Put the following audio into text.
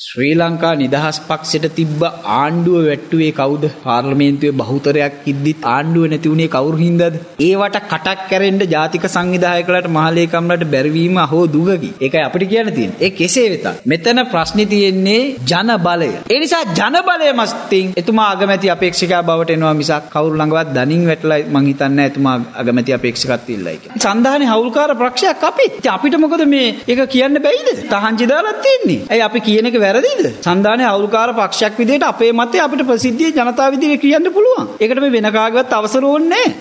ශ්‍රී ලංකා නිදහස් පක්ෂයට තිබ්බ ආණ්ඩුව වැට්ටුවේ කවුද? පාර්ලිමේන්තුවේ බහුතරයක් ඉද්දිත් ආණ්ඩුව නැති උනේ කවුරු හින්දාද? ඒවට කටක් කැරෙන්න ජාතික සංවිධායකලාට මහලේකම්ලාට බැරිවීම අහෝ දුගකි. ඒකයි අපිට කියන්න තියෙන්නේ. ඒ කෙසේ වෙතත් මෙතන ප්‍රශ්නේ තියෙන්නේ ජන බලය. ඒ නිසා ජන බලය මස්තින් එතුමා අගමැති අපේක්ෂකයා බවට එනවා මිසක් කවුරු ළඟවත් දනින් වැටලා මං හිතන්නේ එතුමා අගමැති අපේක්ෂකත්වය ඉල්ලයි කියලා. සන්ධානේ හවුල්කාර පක්ෂයක් අපි. අපිට මොකද මේ ඒක කියන්න බැයිද? තහංචි දාලා තියෙන්නේ. ඇයි අපි කියන එක වැරදිද? සන්ධානයේ අවුල්කාර පක්ෂයක් විදිහට අපේ මතය අපිට ප්‍රසිද්ධියේ ජනතාව විදිහට කියන්න පුළුවන්. ඒකට මේ වෙන කාගවත් අවසර ඕනේ නැහැ.